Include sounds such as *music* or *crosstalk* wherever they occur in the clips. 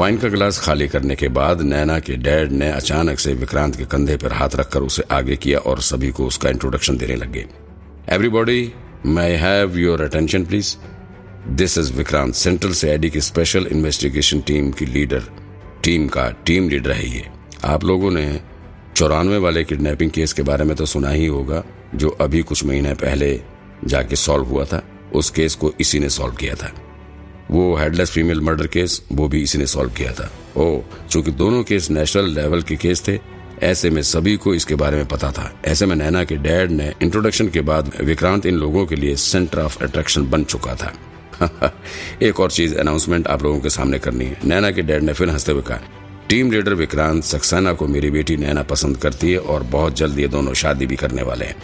Wine का गिलास खाली करने के बाद नैना के डैड ने अचानक से विक्रांत के कंधे पर हाथ रखकर उसे आगे किया और सभी को उसका इंट्रोडक्शन देने लगे। Everybody may have your attention please this is Vikrant central CID की स्पेशल इन्वेस्टिगेशन टीम की लीडर टीम का टीम लीडर है ये। आप लोगों ने चौरानवे वाले किडनैपिंग केस के बारे में तो सुना ही होगा, जो अभी कुछ महीने पहले जाके सॉल्व हुआ था। उस केस को इसी ने सॉल्व किया था। वो हेडलेस फीमेल मर्डर केस वो भी इसी ने सॉल्व किया था। ओ, चूँकि दोनों केस नेशनल लेवल के केस थे, ऐसे में सभी को इसके बारे में पता था। ऐसे में नैना के डैड ने इंट्रोडक्शन के बाद विक्रांत इन लोगों के लिए सेंटर ऑफ़ अट्रैक्शन बन चुका था। *laughs* एक और चीज़ अनाउंसमेंट आप लोगों के सामने करनी है। नैना के डैड ने फिर हँसते हुए कहा टीम लीडर विक्रांत, सक्सेना को मेरी बेटी नैना पसंद करती है और बहुत जल्द ये दोनों शादी भी करने वाले हैं।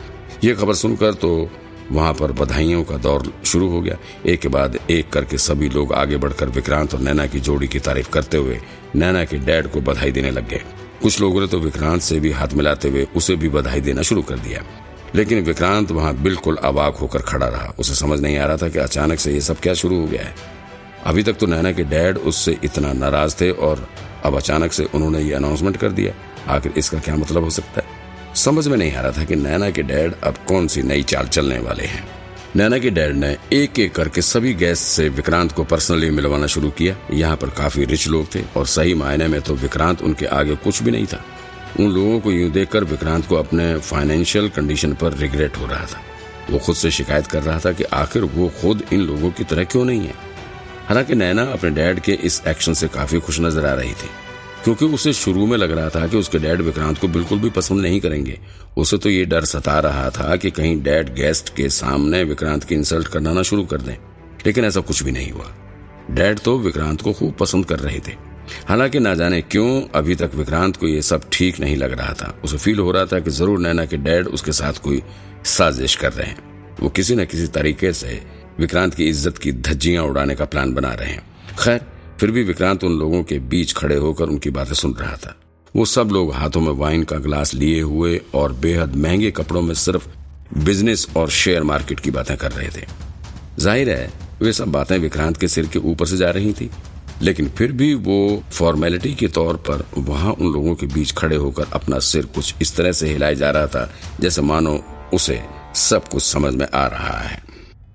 ये खबर सुनकर तो वहाँ पर बधाइयों का दौर शुरू हो गया। एक के बाद एक करके सभी लोग आगे बढ़कर विक्रांत और नैना की जोड़ी की तारीफ़ करते हुए नैना के डैड को बधाई देने लग गए। कुछ लोगों ने तो विक्रांत से भी हाथ मिलाते हुए उसे भी बधाई देना शुरू कर दिया। लेकिन विक्रांत वहाँ बिल्कुल अवाक होकर खड़ा रहा। उसे समझ नहीं आ रहा था कि अचानक से ये सब क्या शुरू हो गया है। अभी तक तो नैना के डैड उससे इतना नाराज़ थे और अब अचानक से उन्होंने ये अनाउंसमेंट कर दिया। आखिर इसका क्या मतलब हो सकता है? समझ में नहीं आ रहा था कि नैना के डैड अब कौन सी नई चाल चलने वाले हैं। नैना के डैड ने एक एक करके सभी गेस्ट से विक्रांत को पर्सनली मिलवाना शुरू किया। यहाँ पर काफ़ी रिच लोग थे और सही मायने में तो विक्रांत उनके आगे कुछ भी नहीं था। उन लोगों को यूँ देखकर विक्रांत को अपने फाइनेंशियल कंडीशन पर रिग्रेट हो रहा था। वो खुद से शिकायत कर रहा था कि आखिर वो खुद इन लोगों की तरह क्यों नहीं है। हालाँकि नैना अपने डैड के इस एक्शन से काफ़ी खुश नज़र आ रही थी। क्योंकि उसे शुरू में लग रहा था कि उसके डैड विक्रांत को बिल्कुल भी पसंद नहीं करेंगे। उसे तो ये डर सता रहा था कि कहीं डैड गेस्ट के सामने विक्रांत की इंसल्ट करना ना शुरू कर दें। लेकिन ऐसा कुछ भी नहीं हुआ। डैड तो विक्रांत को खूब पसंद कर रहे थे। हालाँकि ना जाने क्यों अभी तक विक्रांत को ये सब ठीक नहीं लग रहा था। उसे फील हो रहा था कि ज़रूर नैना के डैड उसके साथ कोई साजिश कर रहे हैं। वो किसी न किसी तरीके से विक्रांत की इज़्ज़त की धज्जियाँ उड़ाने का प्लान बना रहे हैं। खैर फिर भी विक्रांत उन लोगों के बीच खड़े होकर उनकी बातें सुन रहा था। वो सब लोग हाथों में वाइन का ग्लास लिए हुए और बेहद महँगे कपड़ों में सिर्फ़ बिज़नेस और शेयर मार्केट की बातें कर रहे थे। ज़ाहिर है, वे सब बातें विक्रांत के सिर के ऊपर से जा रही थी, लेकिन फिर भी वो फॉर्मेलिटी के तौर पर वहाँ उन लोगों के बीच खड़े होकर अपना सिर कुछ इस तरह से हिलाया जा रहा था, जैसे मानो उसे सब कुछ समझ में आ रहा है।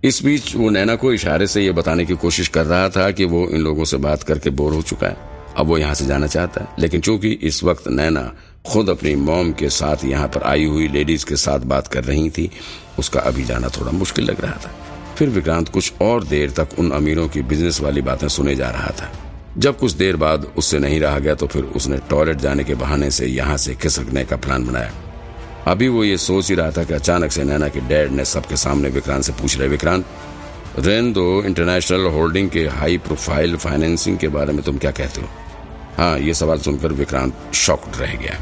इस बीच वो नैना को इशारे से ये बताने की कोशिश कर रहा था कि वो इन लोगों से बात करके बोर हो चुका है। अब वो यहाँ से जाना चाहता है। लेकिन चूँकि इस वक्त नैना खुद अपनी मॉम के साथ यहाँ पर आई हुई लेडीज़ के साथ बात कर रही थी, उसका अभी जाना थोड़ा मुश्किल लग रहा था। फिर विक्रांत कुछ और देर तक उन अमीरों की बिज़नेस वाली बातें सुने जा रहा था। जब कुछ देर बाद उससे नहीं रहा गया तो फिर उसने टॉयलेट जाने के बहाने से यहाँ से खिसकने का प्लान बनाया। अभी वो ये सोच ही रहा था कि अचानक से नैना के डैड ने सबके सामने विक्रांत से पूछ रहे, Vikrant Rendo international holding के हाई प्रोफ़ाइल फाइनेंसिंग के बारे में तुम क्या कहते हो? हाँ ये सवाल सुनकर विक्रांत शॉक्ड रह गया।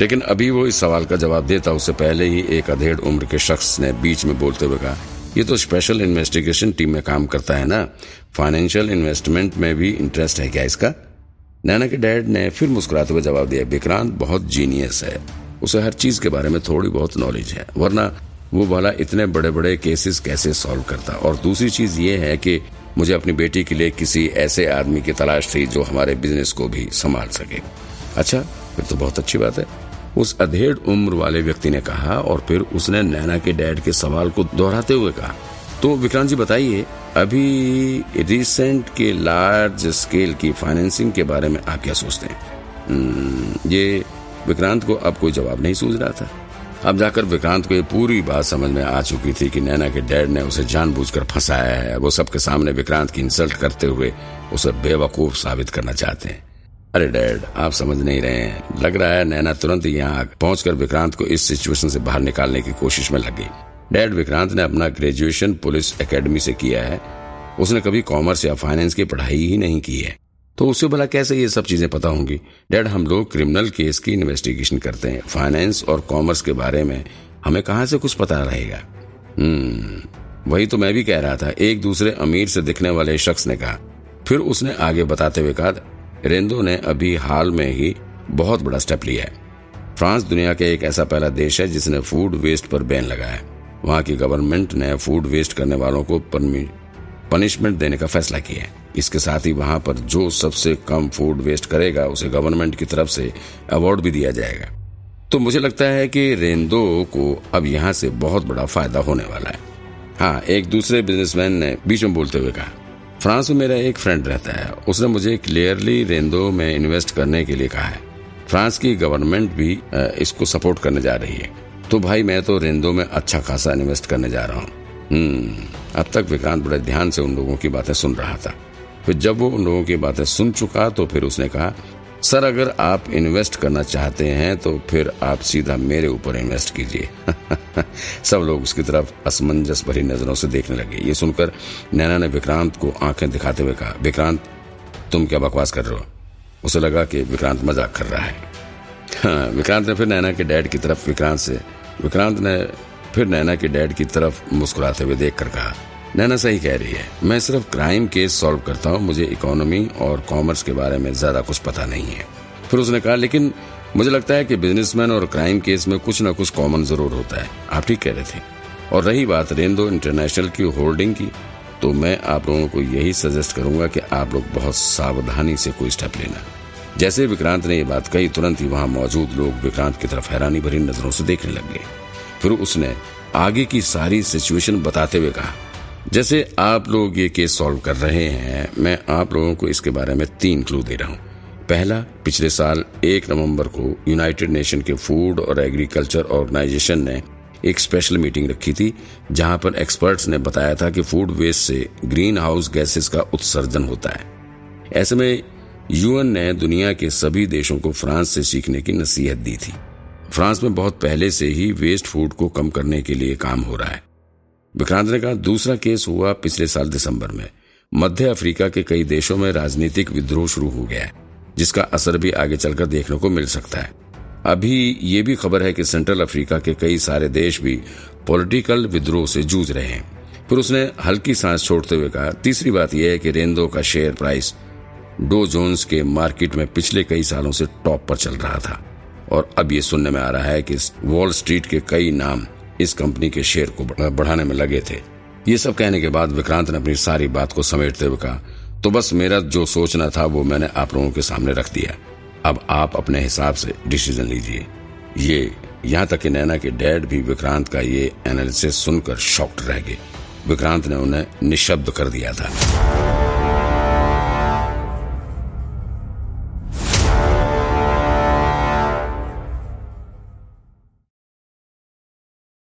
लेकिन अभी वो इस सवाल का जवाब देता, उससे पहले ही एक अधेड़ उम्र के शख्स ने बीच में बोलते हुए कहा, ये तो स्पेशल इन्वेस्टिगेशन टीम में काम करता है ना? फाइनेंशियल इन्वेस्टमेंट में भी इंटरेस्ट है क्या इसका? नैना के डैड ने फिर मुस्कुराते हुए जवाब दिया, विक्रांत बहुत जीनियस है। उसे हर चीज़ के बारे में थोड़ी बहुत नॉलेज है। वरना वो भला इतने बड़े बड़े केसेस कैसे सॉल्व करता? और दूसरी चीज़ ये है कि मुझे अपनी बेटी के लिए किसी ऐसे आदमी की तलाश थी जो हमारे बिज़नेस को भी संभाल सके। अच्छा फिर तो बहुत अच्छी बात है। उस अधेड़ उम्र वाले व्यक्ति ने कहा और फिर उसने नैना के डैड के सवाल को दोहराते हुए कहा। तो विक्रांत जी बताइए अभी रिसेंट के लार्ज स्केल की फाइनेंसिंग के बारे में आप क्या सोचते हैं? हम्म, ये विक्रांत को अब कोई जवाब नहीं सूझ रहा था। अब जाकर विक्रांत को ये पूरी बात समझ में आ चुकी थी कि नैना के डैड ने उसे जानबूझकर फंसाया है। वो सबके सामने विक्रांत की इंसल्ट करते हुए उसे बेवकूफ़ साबित करना चाहते हैं। अरे डैड, आप समझ नहीं रहे हैं। लग रहा है नैना तुरंत यहाँ पहुंचकर विक्रांत को इस सिचुएशन से बाहर निकालने की कोशिश में लग। गई डैड, विक्रांत ने अपना ग्रेजुएशन पुलिस एकेडमी से किया है। उसने कभी कॉमर्स या फाइनेंस की पढ़ाई ही नहीं की है। तो उसे भला कैसे ये सब चीज़ें पता होंगी? डैड, हम लोग क्रिमिनल केस की इन्वेस्टिगेशन करते हैं। फाइनेंस और कॉमर्स के बारे में हमें कहा से कुछ पता रहेगा? हम्म वही तो मैं भी कह रहा था। एक दूसरे अमीर से दिखने वाले शख्स ने कहा। फिर उसने आगे बताते हुए कहा, रेंदो ने अभी हाल में ही बहुत बड़ा स्टेप लिया है। फ्रांस दुनिया का एक ऐसा पहला देश है जिसने फ़ूड वेस्ट पर बैन लगाया है। वहाँ की गवर्नमेंट ने फ़ूड वेस्ट करने वालों को पनिशमेंट देने का फैसला किया है। इसके साथ ही वहाँ पर जो सबसे कम फ़ूड वेस्ट करेगा उसे गवर्नमेंट की तरफ़ से अवार्ड भी दिया जाएगा। तो मुझे लगता है कि रेंदो को अब यहाँ से बहुत बड़ा फ़ायदा होने वाला है। हाँ एक दूसरे बिजनेसमैन ने बीच में बोलते हुए कहा फ्रांस में मेरा एक फ्रेंड रहता है। उसने मुझे क्लियरली रेंदो में इन्वेस्ट करने के लिए कहा है। फ्रांस की गवर्नमेंट भी इसको सपोर्ट करने जा रही है। तो भाई मैं तो रेंदो में अच्छा खासा इन्वेस्ट करने जा रहा हूँ। हम्म, अब तक विक्रांत बड़े ध्यान से उन लोगों की बातें सुन रहा था। फिर जब वो उन लोगों की बातें सुन चुका तो फिर उसने कहा सर अगर आप इन्वेस्ट करना चाहते हैं तो फिर आप सीधा मेरे ऊपर इन्वेस्ट कीजिए। *laughs* सब लोग उसकी तरफ़ असमंजस भरी नज़रों से देखने लगे। ये सुनकर नैना ने विक्रांत को आँखें दिखाते हुए कहा विक्रांत तुम क्या बकवास कर रहे हो? उसे लगा कि विक्रांत मज़ाक कर रहा है। *laughs* हाँ, विक्रांत ने फिर नैना के डैड की तरफ़ विक्रांत से विक्रांत ने फिर नैना के डैड की तरफ़ मुस्कुराते हुए देख कहा नैना सही कह रही है। मैं सिर्फ़ क्राइम केस सॉल्व करता हूँ, मुझे इकोनॉमी और कॉमर्स के बारे में ज़्यादा कुछ पता नहीं है। फिर उसने कहा, लेकिन मुझे लगता है कि बिजनेसमैन और क्राइम केस में कुछ न कुछ कॉमन ज़रूर होता है। आप ठीक कह रहे थे। और रही बात रेंदो इंटरनेशनल की होल्डिंग की तो मैं आप लोगों को यही सजेस्ट करूँगा कि आप लोग बहुत सावधानी से कोई स्टेप लेना। जैसे विक्रांत ने ये बात कही, तुरंत ही वहाँ मौजूद लोग विक्रांत की तरफ़ हैरानी भरी नज़रों से देखने लग गए। फिर उसने आगे की सारी सिचुएशन बताते हुए कहा जैसे आप लोग ये केस सॉल्व कर रहे हैं, मैं आप लोगों को इसके बारे में तीन क्लू दे रहा हूँ। पहला, पिछले साल एक नवंबर को यूनाइटेड नेशन के फ़ूड और एग्रीकल्चर ऑर्गेनाइजेशन ने एक स्पेशल मीटिंग रखी थी, जहाँ पर एक्सपर्ट्स ने बताया था कि फ़ूड वेस्ट से ग्रीन हाउस गैसेस का उत्सर्जन होता है। ऐसे में यूएन ने दुनिया के सभी देशों को फ्रांस से सीखने की नसीहत दी थी। फ्रांस में बहुत पहले से ही वेस्ट फ़ूड को कम करने के लिए काम हो रहा है। विक्रांत ने कहा, दूसरा केस हुआ पिछले साल दिसंबर में। मध्य अफ्रीका के कई देशों में राजनीतिक विद्रोह शुरू हो गया है, जिसका असर भी आगे चलकर देखने को मिल सकता है। अभी ये भी खबर है कि सेंट्रल अफ्रीका के कई सारे देश भी पॉलिटिकल विद्रोह से जूझ रहे हैं। फिर उसने हल्की सांस छोड़ते हुए कहा, तीसरी बात यह है कि रेंदो का शेयर प्राइस डो जोन्स के मार्केट में पिछले कई सालों से टॉप पर चल रहा था। और अब ये सुनने में आ रहा है कि वॉल स्ट्रीट के कई नाम इस कंपनी के शेयर को बढ़ाने में लगे थे। ये सब कहने के बाद विक्रांत ने अपनी सारी बात को समेटते हुए कहा तो बस मेरा जो सोचना था वो मैंने आप लोगों के सामने रख दिया। अब आप अपने हिसाब से डिसीज़न लीजिए। ये यहाँ तक कि नैना के डैड भी विक्रांत का ये एनालिसिस सुनकर शॉक्ड रह गए। विक्रांत ने उन्हें निशब्द कर दिया था।